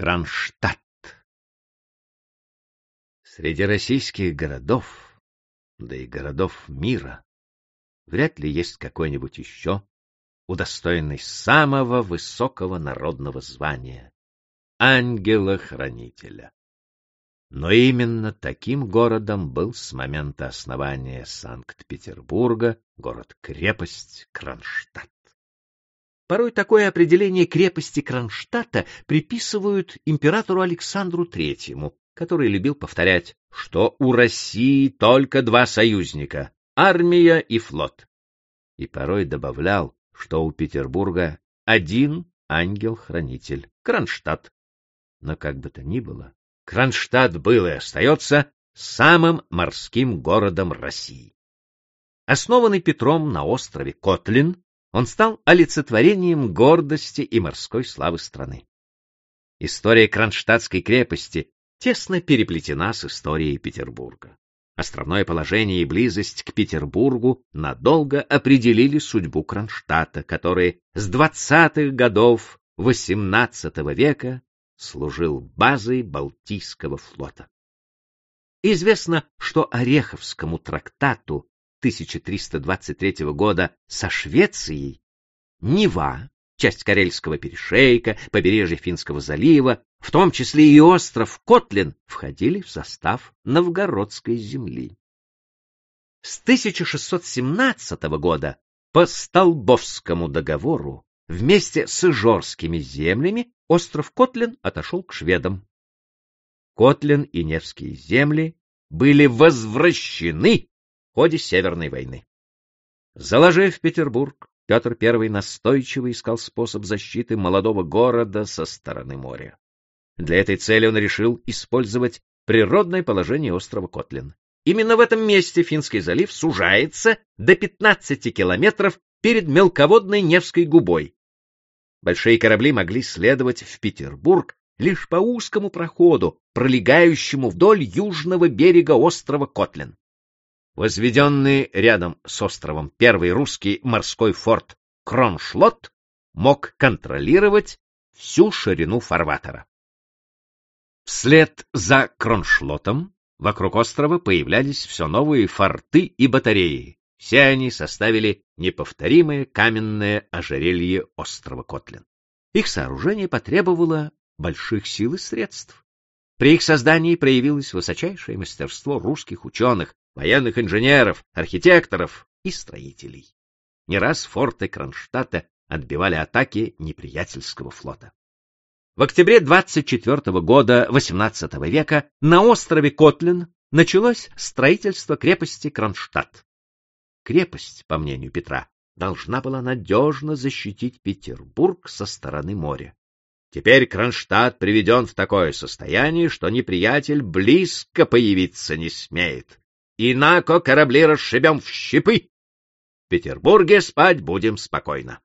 Кронштадт. Среди российских городов, да и городов мира, вряд ли есть какой-нибудь еще удостоенный самого высокого народного звания — ангела-хранителя. Но именно таким городом был с момента основания Санкт-Петербурга город-крепость Кронштадт. Порой такое определение крепости Кронштадта приписывают императору Александру Третьему, который любил повторять, что у России только два союзника — армия и флот. И порой добавлял, что у Петербурга один ангел-хранитель — Кронштадт. Но как бы то ни было, Кронштадт был и остается самым морским городом России. Основанный Петром на острове Котлин, он стал олицетворением гордости и морской славы страны. История Кронштадтской крепости тесно переплетена с историей Петербурга. Островное положение и близость к Петербургу надолго определили судьбу Кронштадта, который с двадцатых годов XVIII века служил базой Балтийского флота. Известно, что Ореховскому трактату 1323 года со Швецией, Нева, часть Карельского перешейка, побережье Финского залива, в том числе и остров Котлин, входили в состав новгородской земли. С 1617 года по Столбовскому договору вместе с Ижорскими землями остров Котлин отошел к шведам. Котлин и Невские земли были возвращены ходе Северной войны. Заложив Петербург, Петр I настойчиво искал способ защиты молодого города со стороны моря. Для этой цели он решил использовать природное положение острова Котлин. Именно в этом месте Финский залив сужается до 15 километров перед мелководной Невской губой. Большие корабли могли следовать в Петербург лишь по узкому проходу, пролегающему вдоль южного берега острова Котлин. Возведенный рядом с островом первый русский морской форт Кроншлот мог контролировать всю ширину фарватера. Вслед за Кроншлотом вокруг острова появлялись все новые форты и батареи. Все они составили неповторимое каменное ожерелье острова Котлин. Их сооружение потребовало больших сил и средств. При их создании проявилось высочайшее мастерство русских ученых, военных инженеров, архитекторов и строителей. Не раз форты Кронштадта отбивали атаки неприятельского флота. В октябре 24 года XVIII века на острове Котлин началось строительство крепости Кронштадт. Крепость, по мнению Петра, должна была надежно защитить Петербург со стороны моря. Теперь Кронштадт приведен в такое состояние, что неприятель близко появиться не смеет. Инако корабли расшибем в щепы. В Петербурге спать будем спокойно.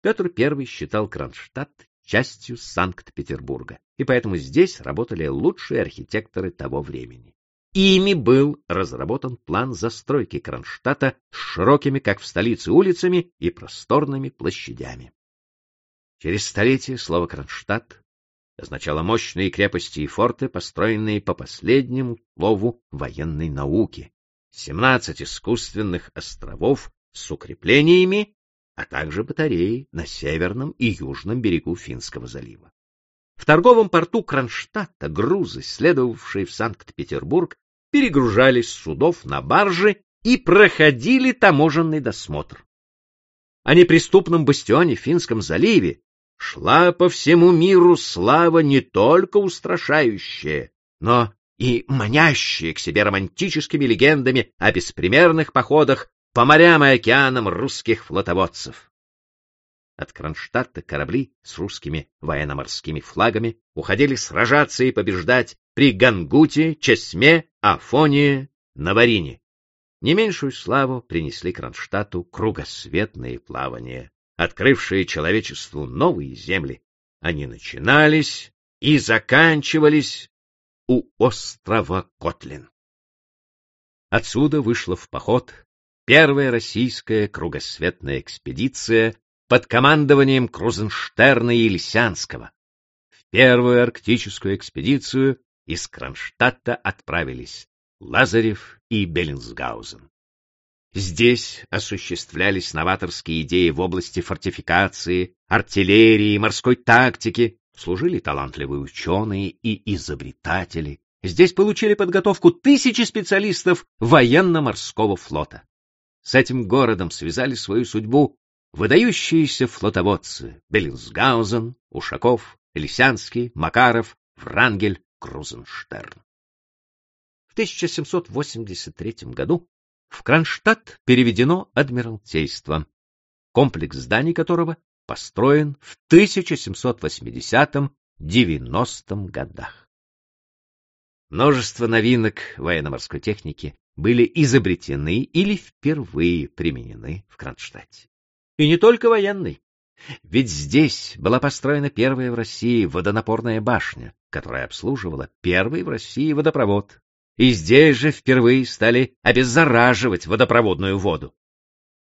Петр I считал Кронштадт частью Санкт-Петербурга, и поэтому здесь работали лучшие архитекторы того времени. Ими был разработан план застройки Кронштадта с широкими, как в столице, улицами и просторными площадями. Через столетия слово «Кронштадт» означало мощные крепости и форты, построенные по последнему слову военной науки, 17 искусственных островов с укреплениями, а также батареи на северном и южном берегу Финского залива. В торговом порту Кронштадта грузы, следовавшие в Санкт-Петербург, перегружались с судов на баржи и проходили таможенный досмотр. О неприступном бастионе в Финском заливе шла по всему миру слава не только устрашающая, но и манящая к себе романтическими легендами о беспримерных походах по морям и океанам русских флотоводцев. От Кронштадта корабли с русскими военно-морскими флагами уходили сражаться и побеждать при Гангуте, Чесме, Афоне, Наварине. Не меньшую славу принесли Кронштадту кругосветные плавания открывшие человечеству новые земли. Они начинались и заканчивались у острова Котлин. Отсюда вышла в поход первая российская кругосветная экспедиция под командованием Крузенштерна и Лисянского. В первую арктическую экспедицию из Кронштадта отправились Лазарев и Беллинсгаузен. Здесь осуществлялись новаторские идеи в области фортификации, артиллерии, морской тактики, служили талантливые ученые и изобретатели. Здесь получили подготовку тысячи специалистов военно-морского флота. С этим городом связали свою судьбу выдающиеся флотоводцы Беллинсгаузен, Ушаков, Лисянский, Макаров, Врангель, Крузенштерн. В 1783 году в Кронштадт переведено Адмиралтейство, комплекс зданий которого построен в 1780-90 годах. Множество новинок военно-морской техники были изобретены или впервые применены в Кронштадте. И не только военной. Ведь здесь была построена первая в России водонапорная башня, которая обслуживала первый в России водопровод. И здесь же впервые стали обеззараживать водопроводную воду.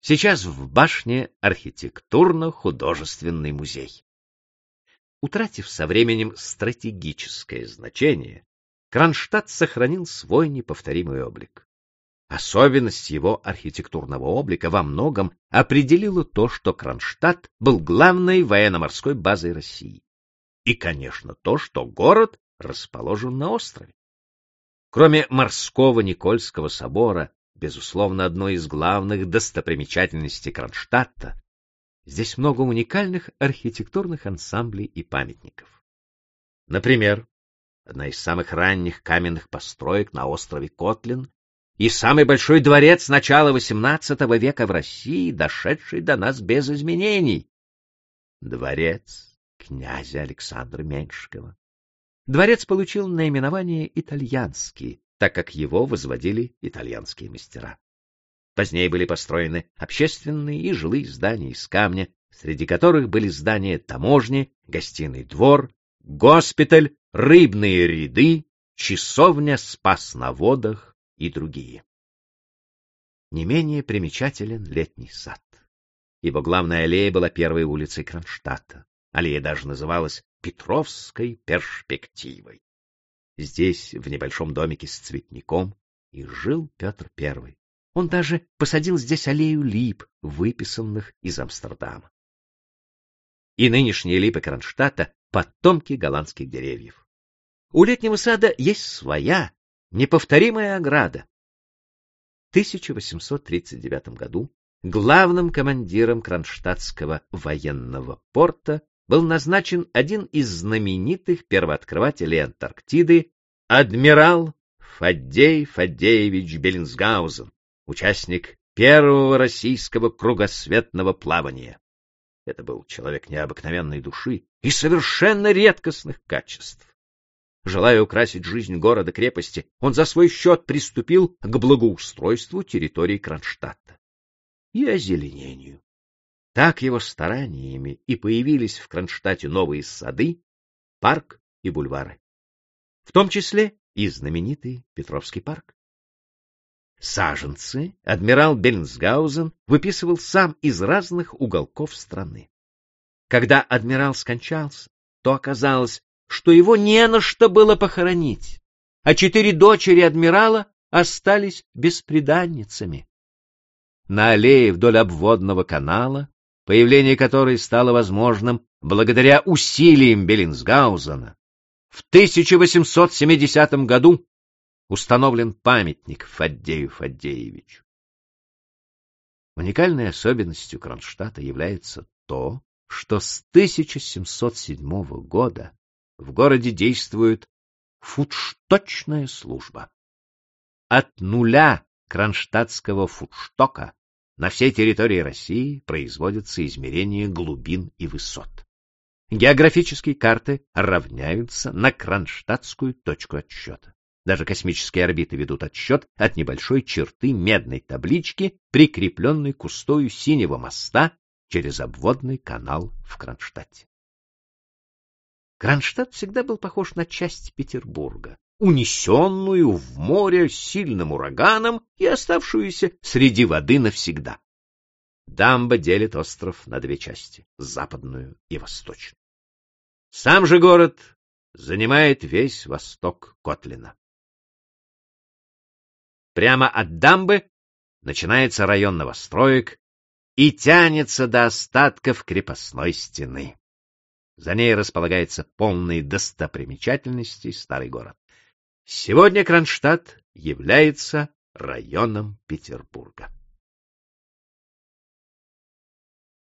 Сейчас в башне архитектурно-художественный музей. Утратив со временем стратегическое значение, Кронштадт сохранил свой неповторимый облик. Особенность его архитектурного облика во многом определила то, что Кронштадт был главной военно-морской базой России. И, конечно, то, что город расположен на острове. Кроме морского Никольского собора, безусловно, одной из главных достопримечательностей Кронштадта, здесь много уникальных архитектурных ансамблей и памятников. Например, одна из самых ранних каменных построек на острове Котлин и самый большой дворец начала XVIII века в России, дошедший до нас без изменений. Дворец князя Александра Меньшикова. Дворец получил наименование «Итальянский», так как его возводили итальянские мастера. Позднее были построены общественные и жилые здания из камня, среди которых были здания таможни, гостиный двор, госпиталь, рыбные ряды, часовня Спас на водах, и другие. Не менее примечателен летний сад. Его главная аллея была первой улицей Кронштадта. Аллея даже называлась Петровской перспективой. Здесь, в небольшом домике с цветником, и жил Петр I. Он даже посадил здесь аллею лип, выписанных из Амстердама. И нынешние липы Кронштадта — потомки голландских деревьев. У летнего сада есть своя, Неповторимая ограда. В 1839 году главным командиром Кронштадтского военного порта был назначен один из знаменитых первооткрывателей Антарктиды, адмирал Фаддей Фаддеевич Беллинсгаузен, участник первого российского кругосветного плавания. Это был человек необыкновенной души и совершенно редкостных качеств. Желая украсить жизнь города-крепости, он за свой счет приступил к благоустройству территории Кронштадта и озеленению. Так его стараниями и появились в Кронштадте новые сады, парк и бульвары. В том числе и знаменитый Петровский парк. Саженцы адмирал Бельнсгаузен выписывал сам из разных уголков страны. Когда адмирал скончался, то оказалось, что его не на что было похоронить, а четыре дочери адмирала остались бесприданницами. На аллее вдоль обводного канала, появление которой стало возможным благодаря усилиям Беллинсгаузена, в 1870 году установлен памятник Фаддею Фаддеевичу. Уникальной особенностью Кронштадта является то, что с 1707 года в городе действует фудшточная служба. От нуля кронштадтского фудштока на всей территории России производятся измерения глубин и высот. Географические карты равняются на кронштадтскую точку отсчета. Даже космические орбиты ведут отсчет от небольшой черты медной таблички, прикрепленной к устою синего моста через обводный канал в Кронштадте. Кронштадт всегда был похож на часть Петербурга, унесенную в море сильным ураганом и оставшуюся среди воды навсегда. Дамба делит остров на две части — западную и восточную. Сам же город занимает весь восток Котлина. Прямо от дамбы начинается район новостроек и тянется до остатков крепостной стены. За ней располагается полный достопримечательностей старый город. Сегодня Кронштадт является районом Петербурга.